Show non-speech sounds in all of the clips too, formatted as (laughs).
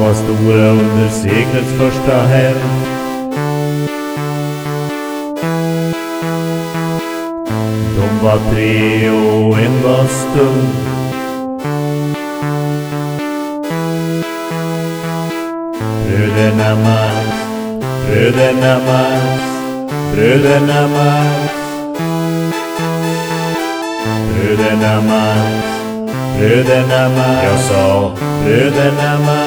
var stora under seglets första helg. De var tre och en var stum. Bröderna Marx, bröderna Marx, bröderna Marx. Bröderna Marx, bröderna Marx. Jag sa bröderna Marx.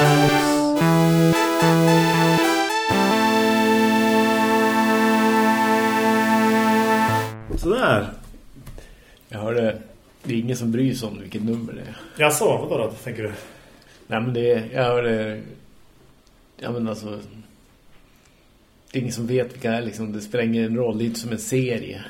Jag sa, vadå då, tänker du? Nej men det är, jag hörde, ja men alltså, det är ingen som vet vilka det är liksom, det spelar ingen roll, det är inte som en serie.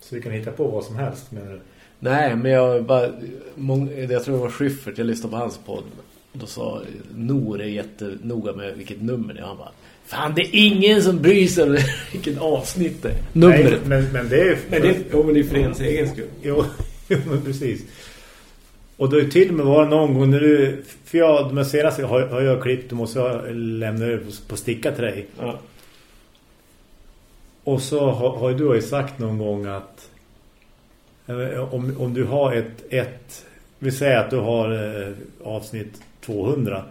Så vi kan hitta på vad som helst, menar du? Nej, men jag bara, många, jag tror det var Schyffert, jag lyssnade på hans podd. Då sa Nor är jättenoga med vilket nummer det är. Han bara, fan det är ingen som bryr sig om vilket avsnitt det är. Numret. Nej, men, men det är... Men det, jo, men det är för ens egen skull. Jo, (laughs) jo, men precis. Och då är till och med var någon gång när du... För jag, de senaste har, har jag klippt, då måste jag lämna över på, på sticka till dig. Ja. Och så har, har du sagt någon gång att eh, om, om du har ett, ett vi säger att du har eh, avsnitt 200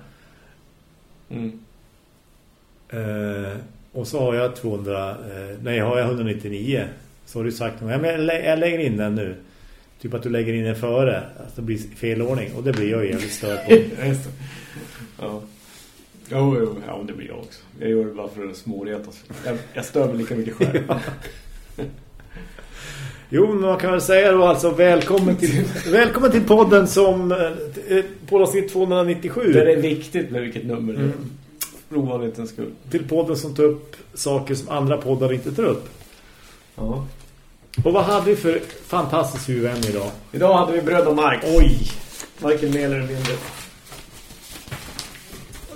Mm. eh, och så har jag 200 eh, nej har jag 199 så har du sagt ja, men jag, lä jag lägger in den nu typ att du lägger in den före att det blir fel ordning och det blir jag jävligt störd på (laughs) Ja. Ja. Jo, jo, ja, det blir jag också. Jag gör det bara för att småretas. Jag, jag stör mig lika mycket själv. (laughs) Jo, men man kan väl säga då alltså välkommen till, (laughs) välkommen till podden som eh, på avsnitt 297. Det är viktigt med vilket nummer det är. Mm. För ovanlighetens skull. Till podden som tar upp saker som andra poddar inte tar upp. Ja. Och vad hade vi för fantastisk huvudvän idag? Idag hade vi bröd och mark. Oj! Varken mer eller mindre.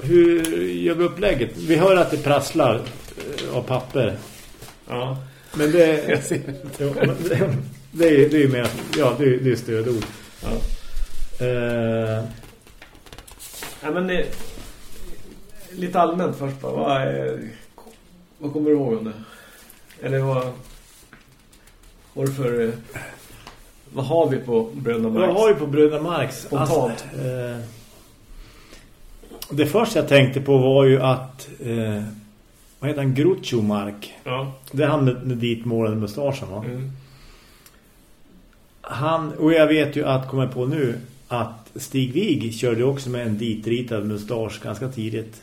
Hur gör vi upplägget? Vi hör att det prasslar eh, av papper. Ja. Men det, (laughs) Jag ser jo, men det, det är det är ju mer ja, det är, det är stödord. Ja. Eh, ja, men det... Lite allmänt först bara. Vad, är, vad kommer du ihåg om det? Eller vad... Vad för... eh, Vad har vi på bröd och mark? vad har vi på Bröderna Marx? Spontant. Alltså, eh, det första jag tänkte på var ju att eh, vad heter han? Groucho Mark. Ja. Det är han med, med ditmålade mustaschen va? Mm. Han, och jag vet ju att, kommer på nu, att Stig Wig körde också med en ditritad mustasch ganska tidigt.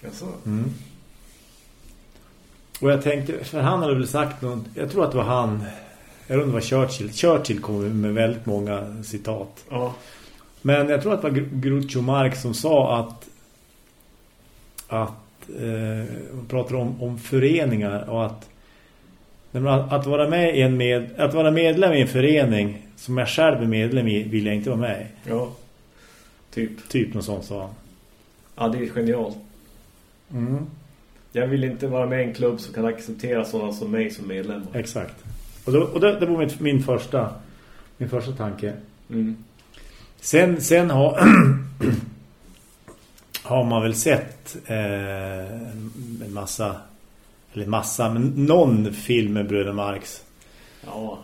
Jaså? Mm. Och jag tänkte, för han hade väl sagt något, jag tror att det var han, jag det var Churchill. Churchill kom med väldigt många citat. Ja. Men jag tror att det var Gr- Groucho Marx som sa att att eh, pratar om, om föreningar och att, att vara med i en med, att vara medlem i en förening som jag själv är medlem i vill jag inte vara med i. Ja. Typ. Typ något sånt sa han. Ja, det är genialt. Mm. Jag vill inte vara med i en klubb som kan acceptera sådana som mig som medlem. Exakt. Och, då, och det, det var min, min första min första tanke. Mm. Sen, sen har, (clears throat) har man väl sett eh, en massa, eller massa, men någon film med Bröder Marx. Ja.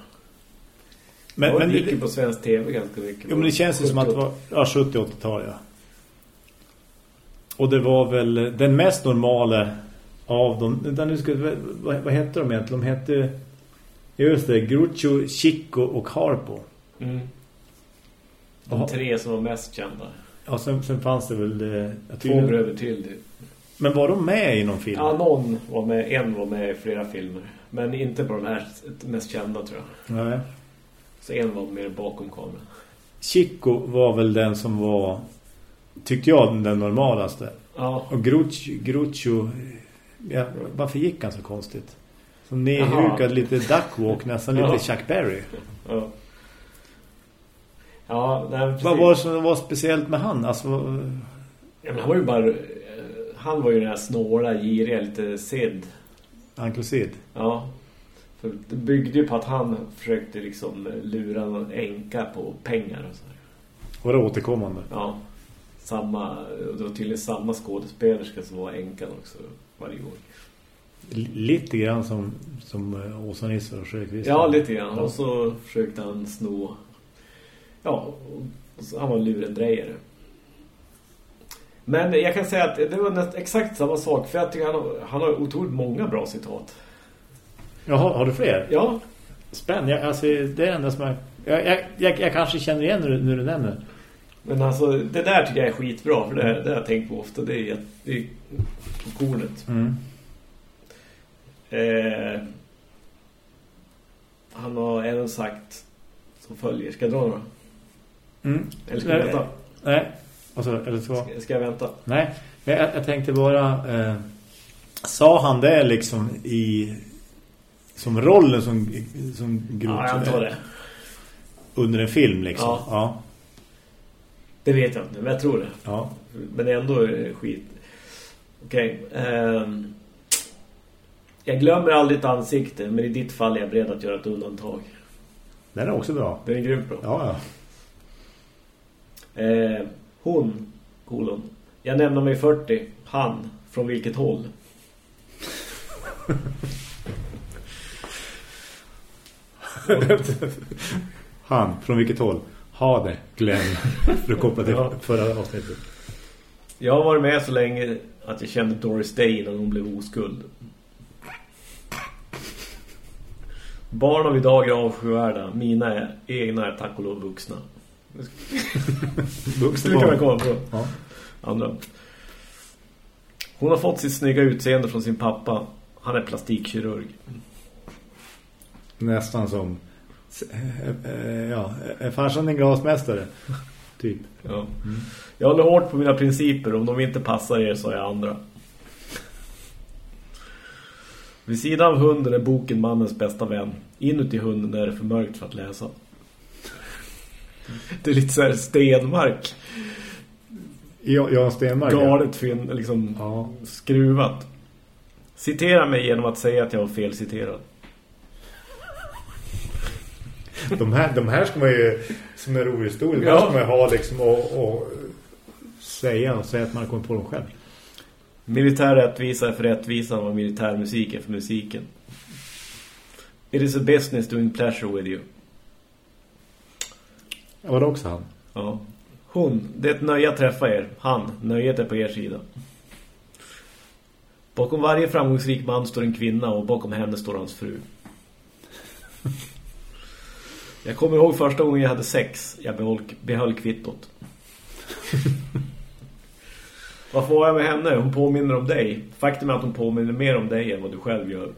Men, men, det gick ju på svensk tv ganska mycket. jo, men det känns ju som att det var ja, 70-80-tal, ja. Och det var väl den mest normala av dem. Utan nu ska, vad, vad hette de egentligen? De hette just det, Groucho, Chico och Harpo. Mm. De tre som var mest kända. Ja, sen, sen fanns det väl... eh, Två bröder till. det. Men var de med i någon film? Ja, någon var med. En var med i flera filmer. Men inte på den här mest kända tror jag. Nej. Så en var mer bakom kameran. Chico var väl den som var tyckte jag den normalaste. Ja. Och Groucho, Groucho ja, varför gick han så konstigt? Som nedhukad lite duckwalk, nästan lite Chuck Berry. Ja. Ja, nej. Vad var det som var speciellt med han? Alltså, Ja, men han var ju bara... eh, Han var ju den här snåla, giriga, lite sedd. Uncle Sid. Ja. För det byggde ju på att han försökte liksom lura någon änka på pengar och så. Var det återkommande? Ja. samma, det var tydligen samma skådespelerska som var änkan också varje. L- lite grann som, som eh, Åsa Nisse och Sjökvist. Ja, lite grann. Ja. Och så försökte han sno... Ja, han var lurendrejare. Men jag kan säga att det var näst, exakt samma sak. För jag tycker han, han har otroligt många bra citat. Jaha, har du fler? Ja, Spänn, jag, alltså, det är det enda som jag, jag, jag, jag, jag kanske känner igen när du, när du nämner. Men alltså det där tycker jag är skitbra. För det, det har jag tänkt på ofta. Det är, det är på kornet. Mm. Eh, han har även sagt som följer. Ska jag dra några? Mm. Eller ska jag Nej, vänta? Nej, alltså, eller så. Ska, ska jag vänta? Nej, jag, jag tänkte bara... Eh, sa han det liksom i... Som rollen som, som grot, Ja, jag antar det. Under en film liksom. Ja. ja. Det vet jag inte, men jag tror det. ja. Men ändå är det skit. Okej. ehm, jag glömmer aldrig ett ansikte, men i ditt fall är jag beredd att göra ett undantag. Den är också bra. Den är grymt bra. Ja, ja. Eh, hon, kolon. Jag nämner mig 40. Han, från vilket håll? (laughs) Han, från vilket håll? Ha det, Glenn. För att koppla till förra avsnittet. Jag har varit med så länge att jag kände Doris Day innan hon blev oskuld. Barn av idag är avskyvärda. Mina är, egna är tack och lov vuxna. Vuxna (laughs) Det kan man komma på. Ja. Andra. Hon har fått sitt snygga utseende från sin pappa. Han är plastikkirurg. Nästan som... eh, eh, Ja, är farsan en glasmästare? Typ. Ja. Jag håller hårt på mina principer. Om de inte passar er så är jag andra. Vid sidan av hunden är boken mannens bästa vän. Inuti hunden är det för mörkt för att läsa. Det är lite så här stenmark. Ja, Jan Stenmark. ja. Galet fin, liksom Ja. skruvat. Citera mig genom att säga att jag var felciterad. De här, de här ska man ju, som är här Ja. ska man ju ha liksom och, och säga och säga att man kommit på dem själv. Militär rättvisa är för rättvisan vad militärmusik är för musiken. It is a business doing pleasure with you. Var det också han? Ja. Hon, det är ett nöje att träffa er. Han, nöjet är på er sida. Bakom varje framgångsrik man står en kvinna och bakom henne står hans fru. Jag kommer ihåg första gången jag hade sex. Jag behöll, behöll kvittot. Vad får jag med henne? Hon påminner om dig. Faktum är att hon påminner mer om dig än vad du själv gör.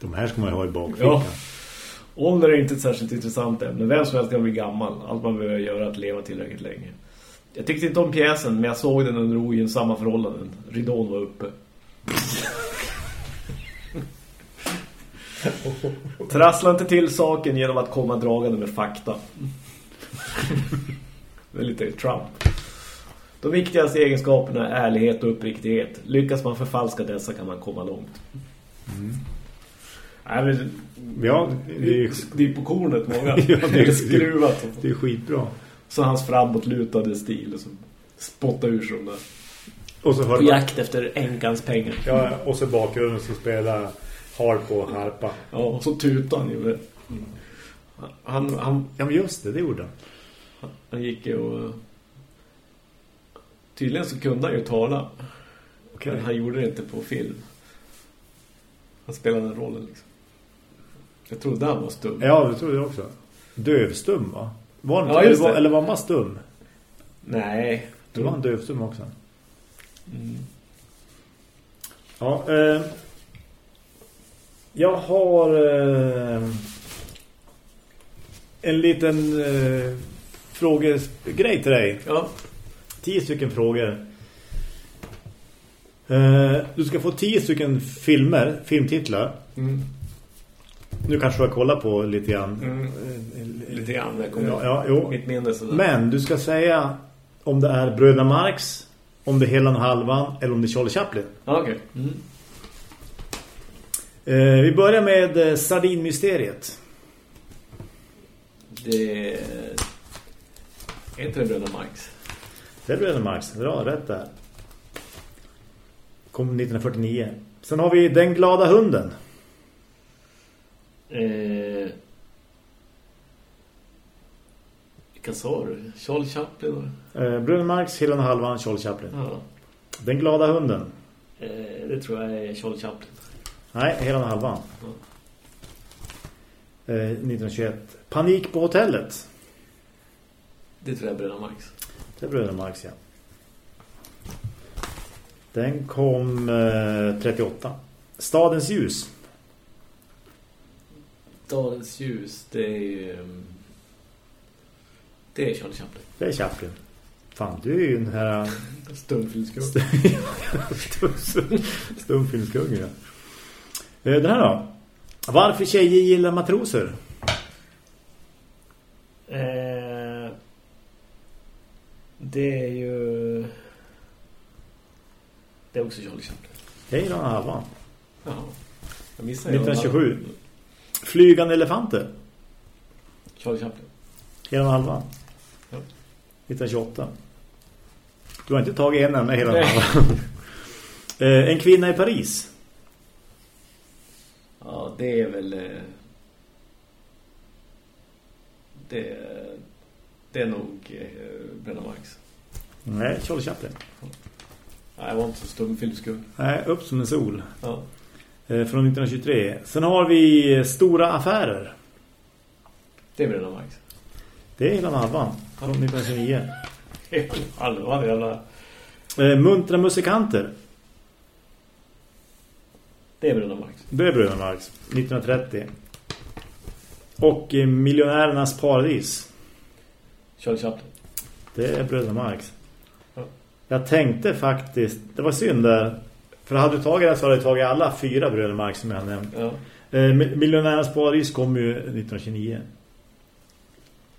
De här ska man ju ha i bakfickan. Ja. Ålder är inte ett särskilt intressant ämne. Vem som helst kan bli gammal. Allt man behöver göra är att leva tillräckligt länge. Jag tyckte inte om pjäsen, men jag såg den under ogynnsamma förhållanden. Ridån var uppe. Trassla inte till saken genom att komma dragande med fakta. Det är lite Trump. De viktigaste egenskaperna är ärlighet och uppriktighet. Lyckas man förfalska dessa kan man komma långt. Nej, men Ja, det är, det är på kornet många. (laughs) Ja, det är skruvat. det är skitbra. Så hans framåtlutade stil. Och så spotta ur sig de där. Och så På jakt efter enkans pengar. ja, och så bakgrunden så spelar harp och harpa. Ja, och så tutar han ju. Han, han, Ja, men just det, det gjorde han. han gick ju och... Tydligen så kunde han ju tala. Okej. Men han gjorde det inte på film. Han spelade den rollen liksom. Jag trodde han var stum. Ja, det trodde jag också. Dövstum, va? Var han, Ja, eller, var, eller var man stum? Nej. Det var han dövstum också. Mm. Ja, eh, jag har eh, en liten eh, frågegrej till dig. Ja. Tio stycken frågor. Eh, du ska få tio stycken filmer, filmtitlar. Mm. Nu kanske du har kollat på lite grann. Mm. Eh, Lite grann. Jag kommer Ja, ja, jo. Mitt minne sådär. Men du ska säga om det är Bröderna Marx, om det är Helan Halvan eller om det är Charlie Chaplin. Ja, okej. Mm. Eh, vi börjar med eh, Sardinmysteriet. Det... Är inte Bröderna Marx? Det är Bröderna Marx. Bra, rätt där. Kom 1949. Sen har vi Den glada hunden. Eh, vilka sa du? Charlie Chaplin? Eh, Bröderna Marx, Helen Halvan, Charlie Chaplin. Ja. Den glada hunden. Eh, det tror jag är Charlie Chaplin. Nej, Helen och Halvan. Eh, 1921. Panik på hotellet. Det tror jag är Bröderna Marx. Det är Bröderna Marx, ja. Den kom eh, 38. Stadens ljus. Dalens ljus, det är ehm, Det är Charlie Chaplin. Det är Chaplin. Fan, du är ju den här (laughs) Stumfilmskung. stumfilmskungen. (laughs) Ja. Eh, Den här då. Varför tjejer gillar matroser? Eh, det är ju... Det är också Charlie Chaplin. Jag gillar den halvan. Jaha. Jag missar ju. 1927. Flygande elefanter. Charlie Chaplin. Hela halvan. Ja. 1928. Du har inte tagit en enda hela halvan. (laughs) Eh, En kvinna i Paris. Ja, det är väl... eh, Det, det är nog eh, Bröderna Marx. Nej, Charlie Chaplin. Nej, jag var inte så stumfilmskung. Nej, upp som en sol. Ja. Eh, Från 1923. Sen har vi Stora affärer. Det är Bröderna Marx. Det är hela halvan. Från 1929. Halva jävla... Eh, Muntra musikanter. Det är Bröderna Marx. Det är Bröderna Marx. 1930. Och eh, Miljonärernas paradis. Charlie Chaplin. Det är Bröderna Marx. Ja. Jag tänkte faktiskt, det var synd där. För hade du tagit det så hade du tagit alla fyra Bröderna Marx som jag nämnt. Ja. Eh, Mi- Miljonärernas paradis kom ju 1929.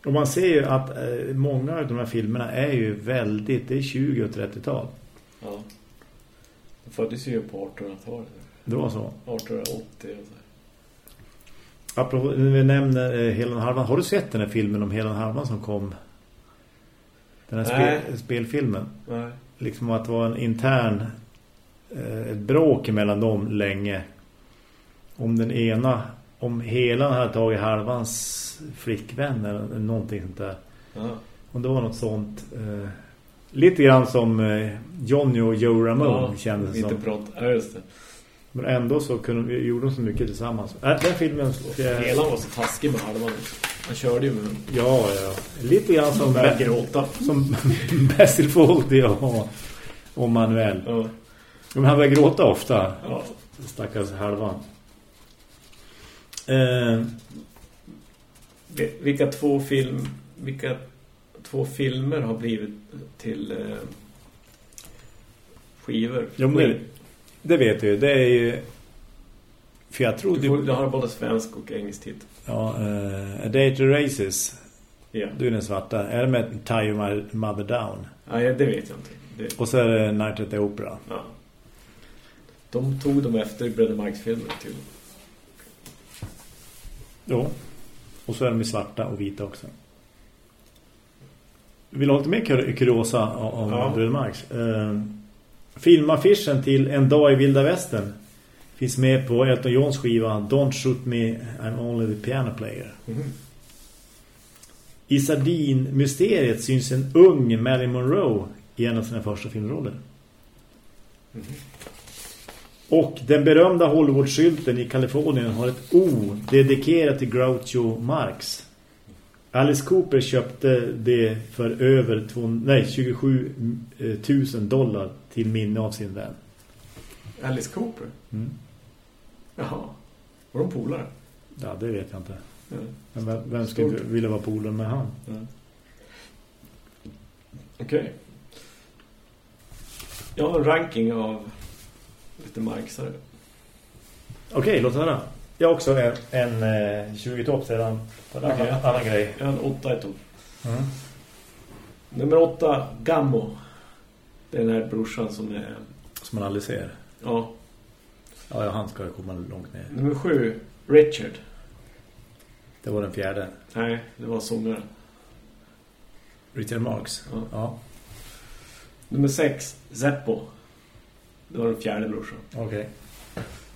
Och man ser ju att eh, många av de här filmerna är ju väldigt, det är 20- och 30-tal. ja. De föddes ju på 1800-talet. Det var så. 1880 och så. Apropå, vi nämner eh, Helen Harvan. Har du sett den här filmen om Helen Harvan som kom? Den här Nej. spel, spelfilmen. Nej. Liksom att det var en intern eh, ett bråk mellan dem länge. Om den ena, om Helen hade tagit Harvans flickvän eller någonting sånt där. Ja. Och det var något sånt. Eh, lite grann som eh, Johnny och Joe Ramone kändes det Inte som. brott. Ja, just det. Men ändå så kunde, gjorde de så mycket tillsammans. Äh, den filmen... eh, Hela var så taskig med halvan. Han körde ju med Ja, ja. Lite grann som, började gråta. som (laughs) Basil Fawlty och, och Manuel. Ja. Men han börjar gråta ofta. Ja. Stackars halvan. Eh, Vi- Vilka två film vilka två filmer har blivit till eh, skivor? jo, men det, vet du ju. Det är ju... För jag tror... Du, får, du har både svensk och engelsk titel. Ja, eh, A Day to Races. Ja. Du är den svarta. Är det med Tie Your Mother Down? ja, det vet jag inte. Det, Och så är det Night at the Opera. ja. De tog dem efter Bröder Marx-filmen till. Jo. Och så är de i svarta och vita också. Vill du ha lite mer kur- kuriosa om Ja. Bröder Marx? Filmaffischen till En dag i vilda västern finns med på Elton Johns skiva Don't shoot me, I'm only the piano player. I Sardin-mysteriet syns en ung Marilyn Monroe i en av sina första filmroller. Och den berömda Hollywood-skylten i Kalifornien har ett O dedikerat till Groucho Marx. Alice Cooper köpte det för över två, nej, 27 000 dollar till minne av sin vän. Alice Cooper? Mm. Jaha. Var de polare? Ja, det vet jag inte. Men vem, vem skulle vilja vara polare med han? Ja. Okej. Jag har en ranking av lite marxare. Okej, låt höra. Jag har också en, en eh, 20-topp sedan på en annan, annan grej. En åtta i topp. Mm. Nummer åtta, Gammo. Det är den här brorsan som är... Som man aldrig ser. Ja. Ja, han ska komma långt ner. Nummer sju, Richard. Det var den fjärde. Nej, det var sångaren. Richard Marx. Ja. Ja, Nummer sex, Zeppo. Det var den fjärde brorsan. okej.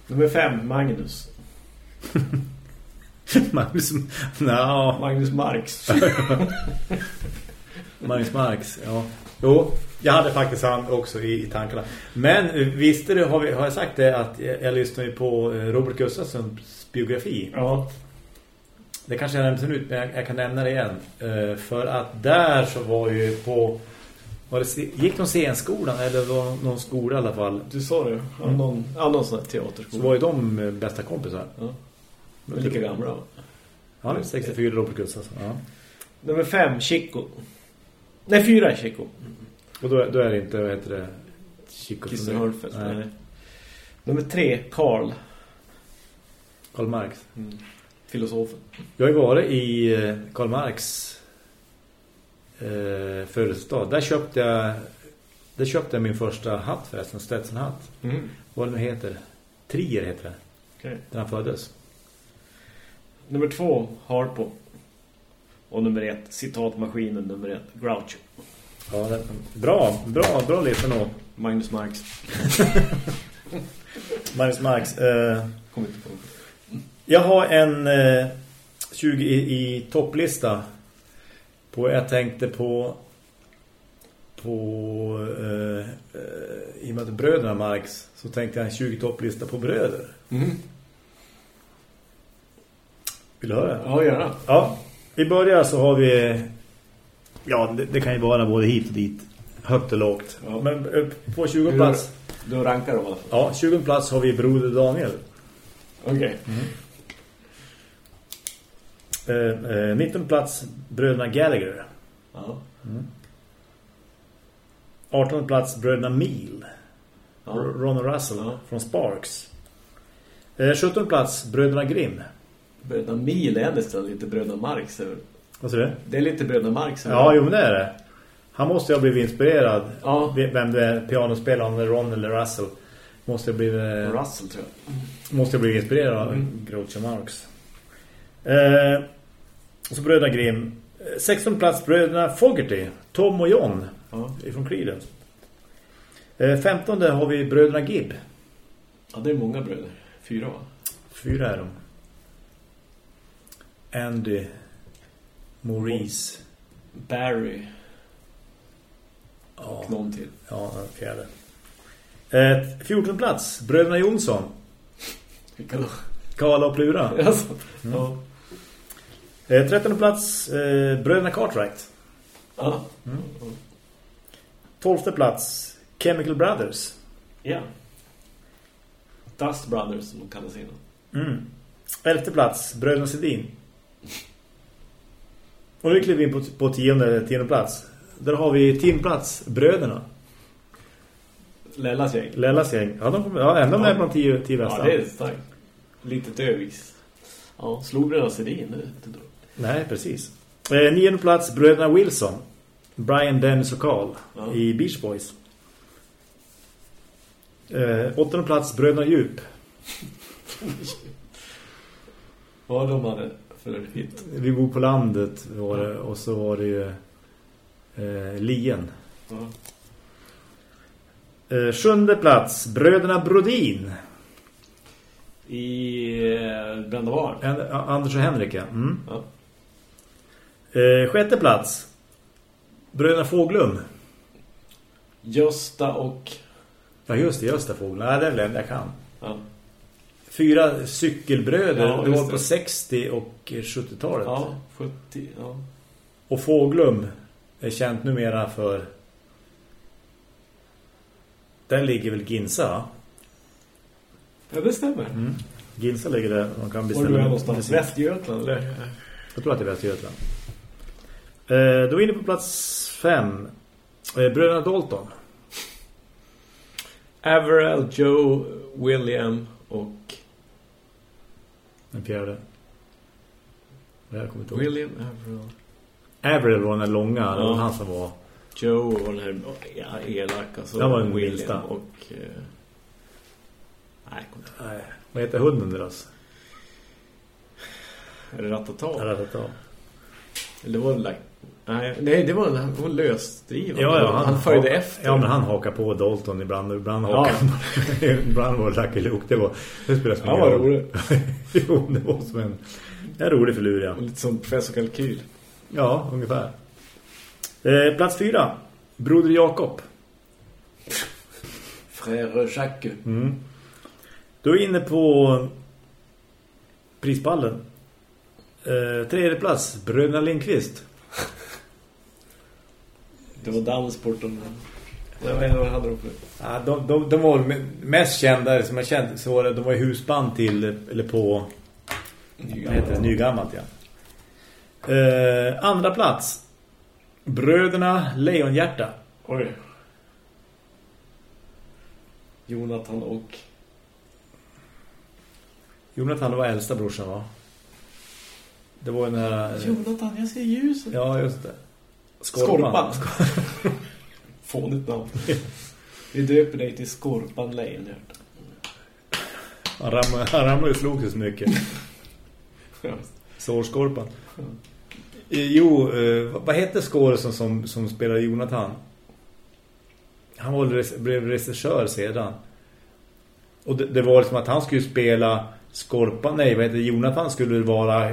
Nummer fem, Magnus. (laughs) (laughs) Magnus... Nja, Magnus Marx. (laughs) Magnus Marx, ja. Jo, jag hade faktiskt han också i, i tankarna. Men eh, visste du, har, vi, har jag sagt det, att jag, jag lyssnade ju på eh, Robert Gustafssons biografi. ja. Det kanske jag nämnde ut, men jag, jag kan nämna det igen. Eh, för att där så var ju på... Var det, gick de scenskolan eller var någon skola i alla fall? Du sa det. Mm. någon, ja, någon sån här Så teaterskola. var ju de bästa kompisar. Ja. De är lika gamla. Ja, det är 64 Robert Gustafsson. Ja. Nummer fem, Chico. Nej, fyra Chico. Och då, då är det inte, vad heter det? Chico Hörnfeldt. Nej. Nej. Nummer tre, Karl. Karl Marx. Filosofen. Jag har varit i eh, Karl Marx eh, födelsedag. Där köpte jag där köpte jag min första hatt förresten, Stetson-hatt. Mm. Vad den heter? Trier heter det. Okej. När han föddes. Nummer två, Harpo. Och nummer ett, citatmaskinen nummer ett, Groucho. Ja, det, bra, bra, bra lista nog. Magnus Marx. (laughs) Magnus Marx. Eh, Kommer inte på. jag har en eh, 20 i, i topplista. På, jag tänkte på på eh, eh, i och med att bröderna Marx så tänkte jag en 20 topplista på bröder. Mm. Vill du höra? Ja, gärna. Ja, i början så har vi ja, det, det kan ju vara både hit och dit. Högt och lågt. Ja. Men eh, på 20 Hur- plats Du rankar alla fall. Ja, 20 plats har vi Broder Daniel. Okej. Eh, eh, 19 plats Bröderna Gallagher. Ja. 18 plats Bröderna Meal. Ja. Ron Russell Ja. från Sparks. Eh, 17 plats Bröderna Grimm. Bröderna Mil är nästan lite Bröderna Marx. Vad säger du? Det är lite Bröderna Marx. Ja, jo men det är det. Han måste ju ha blivit inspirerad. Ja. Vem det är, pianospelaren, om det är Ron eller Russell. Måste blivit, Russell tror jag. måste blivit inspirerad av Mm. Groucho Marx. Eh, och så Bröderna Grimm. Eh, 16 plats Bröderna Fogerty. Tom och John. Ja. Från Creedence. Eh, 15 har vi Bröderna Gibb. ja, det är många bröder. Fyra va? Fyra är de. Andy. Maurice. Barry Ja, och någon till. ja den fjärde. Eh, 14 plats. Bröderna Jonsson. Vilka då? Kala och Plura. (laughs) Alltså. Ja. Eh, 13 plats. Eh, Bröderna Cartwright. Ja. 12 plats. Chemical Brothers. ja. Dust Brothers som de kallas innan. Mm. 11 plats. Bröderna Sedin. Och nu kliver vi in på, på tionde, tionde plats. Där har vi tionplats. Bröderna. Lellas gäng. Lellas gäng. Ja, de kommer, ja ändå med Ja. bland tio, tio Ja, bästa. det är starkt. Litet övis. Ja, slog Bröderna Sedin. Dåligt. Nej, precis. Eh, nionde plats, bröderna Wilson. Brian, Dennis och Carl Ja. i Beach Boys. Eh, åttonde plats, bröderna Djup. (laughs) Vad de hade hit. Vi bor på landet var det, och så var det ju eh, Lien. Eh, sjunde plats, bröderna Brodin. I eh, Brända barn. En, A- Anders och Henrik, ja. Mm. Ja. Eh, sjätte plats, bröderna Fåglum. Gösta och... Ja, just det, det, Fåglum. Nej, det är väl jag kan. Ja. Fyra cykelbröder, Ja, det var det. på 60- och 70-talet. Ja, 70. Ja. Och Fåglum är känt numera för... Där ligger väl Ginsa, ja, det stämmer. Mm. Ginsa ligger där. Man kan Var beställa du är musik. någonstans? Västgötland, eller? Jag tror att det är Västergötland. Eh, då är vi inne på plats fem. Eh, Bröderna Dalton. Averell, Joe, William och... Den fjärde. Jag kommer inte ihåg. William, Averell. Avril var den långa. Det var Ja. han som var... Joe och den här ja, elaka. Så Den var den William minsta. och... Eh, nej, kom inte. Nej, vad heter hunden deras? Är det Ratata? Inte. Eller var det Nej, nej det var en, han var lösdriven. Ja, ja, han, följde hakar- efter. Ja, men han hakar på Dalton ibland. Ibland Ja. (laughs) Ibland var Lucky Luke. Det var, det spelar som Han var rolig. (laughs) jo, det var som en, en rolig förlur, ja. Och Lite som professor Kalkyl. Ja, ungefär. Eh, plats fyra. Broder Jakob. Frère Jacques. Mm. Du är inne på prispallen. Eh, tredje plats. Bröderna Lindqvist. Det var danssporten. Var en vad hade de för. Ja, de, de, de var mest kända som jag kände så var det, de var i husband till eller på vad heter det, Nygammalt ja. Eh, andra plats. Bröderna Lejonhjärta. Oj. Jonathan och... Jonathan var äldsta brorsan va? Det var den här... Jonathan, jag ser ljuset. Ja, just det. Skorpan. (laughs) Fånigt namn. Vi döper dig till Skorpan Lejonhjärta. Han ramlade, han slog sig så mycket. Sårskorpan. Eh, Jo, eh, vad hette skådespelaren som, som spelade Jonathan? Han var, blev regissör sedan. Och det, det var liksom att han skulle spela Skorpan, nej vad heter? Jonathan skulle vara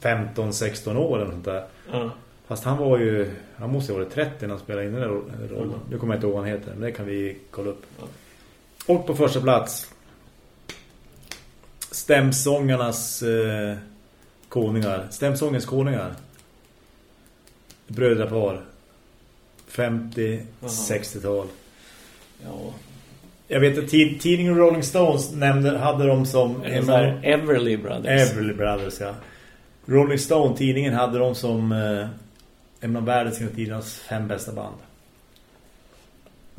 15-16 år eller sånt där. Ja. Fast han var ju, han måste ha varit 30 när han spelade in den där ro- rollen. Mm. Nu kommer jag inte ihåg vad han heter, men det kan vi kolla upp. Och på första plats Stämsångarnas eh, konungar. Stämsångens konungar. Brödrapar. 50, Jaha. 60-tal. Ja. Jag vet att tid- tidningen Rolling Stones nämnde, hade de som En här Everly Brothers. Everly Brothers, ja. Rolling Stone, tidningen, hade de som eh, en av världens genom tidernas fem bästa band.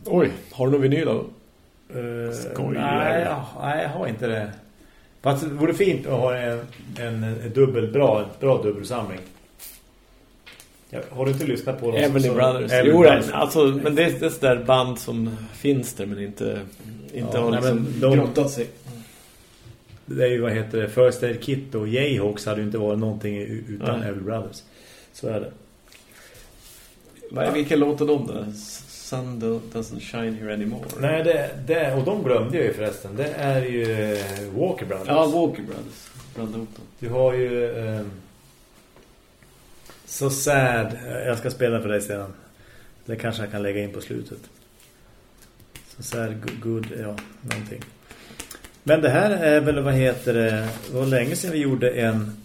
Oj, har du någon vinyl då? Uh, Skojar. nej, jag, nej, jag har inte det. Fast det vore fint att ha en, en, en dubbel, bra, bra dubbelsamling. Jag, har du inte lyssnat på dem? Everly Brothers. Everly jo, Brothers. alltså, men det är, det är sådär band som finns där men inte, inte Ja, har nej, liksom men de- grottat sig. Det är ju, vad heter det, First Aid Kit och Jayhawks hade ju inte varit någonting utan Nej. Everly Brothers. Så är det. Vad vilken låt är de då? Sun do- doesn't shine here anymore. Nej, det, det, och de glömde jag ju förresten. Det är ju eh, Walker Brothers. Ja, Walker Brothers. Dem. Du har ju eh, So Sad. Jag ska spela för dig sedan. Det kanske jag kan lägga in på slutet. So Sad, Good, good ja, någonting. Men det här är väl, vad heter det? Det var länge sedan vi gjorde en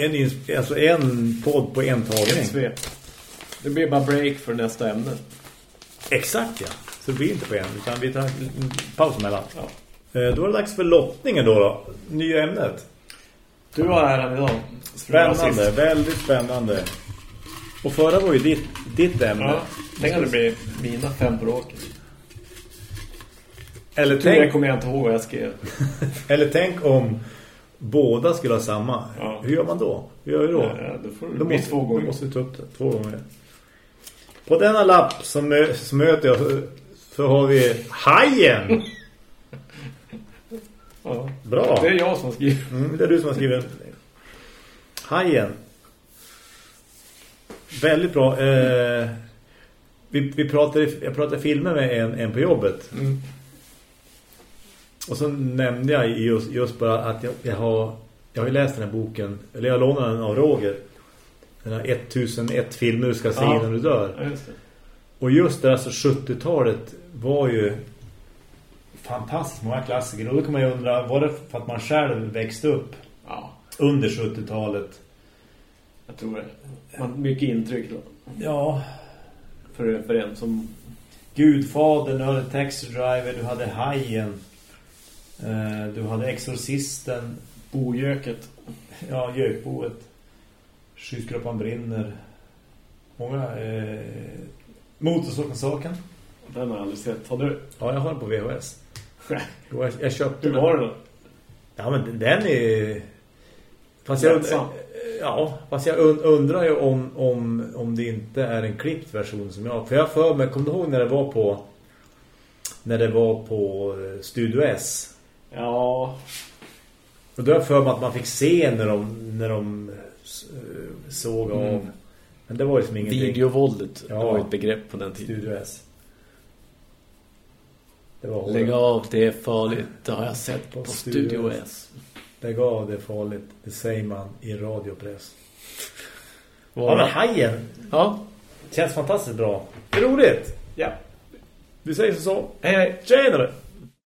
en, alltså en podd på en tagning. Det blir bara break för nästa ämne. Exakt, ja. Så det blir inte på en, utan vi tar en paus emellan. Ja. Eh, Då är det dags för lottningen då, då. Nya ämnet. Du har äran idag. Spännande, väldigt spännande. Och förra var ju ditt, ditt ämne. Ja, tänk att det blir mina fem råken. Eller, Tur jag tänk, kommer jag inte ihåg vad jag skrev. (laughs) eller tänk om båda skulle ha samma. Ja. Hur gör man då? Hur gör vi då? Ja, då får du Då måste, två gånger. Då måste vi ta upp det två gånger. På denna lapp som möter jag så, så har vi Hajen. (laughs) Ja. Bra. Det är jag som skriver. Mm, det är du som har skrivit Hajen. Väldigt bra. Eh, vi, vi pratade, jag pratade filmer med en, en på jobbet. Mm. Och så nämnde jag just, just bara att jag, jag, har, jag har läst den här boken. Eller jag lånade den av Roger. Den här 1001 filmer du ska se Ja. innan du dör. Ja, just det. Och just det, alltså 70-talet var ju fantastiskt många klassiker. Och då kan man ju undra, var det för att man själv växte upp Ja, under 70-talet? jag tror det. Man, mycket intryck då. Ja, För, för en som... Gudfadern, du hade Taxi Driver, du hade Hajen. Eh, du hade Exorcisten, Bojöket. ja, Gökboet. Skyskrapan brinner. Många eh, Motorsågen-saken. Den har jag aldrig sett. Har du? Ja, jag har den på VHS. (laughs) Jag, jag köpte Hur den. var det då? Ja, men den är... Fast jag, ja, fast jag und- undrar ju om, om, om det inte är en klippt version som jag... För jag för mig, kommer du ihåg när det var på... När det var på eh, Studio S? Ja, Och då har jag för mig att man fick se när de, när de eh, såg av. Mm. Men det var ju som ingenting. Videovåldet Ja. det var ett begrepp på den tiden. Studio S. Det var Lägg av, det är farligt. Det har jag sett På på, Studio Studio S. S. Lägg av, det är farligt. Det säger man i radiopress. Ja, men? Hajen Ja. känns fantastiskt bra. Det är roligt. Ja. Vi säger så. Hej hej. Tjenare!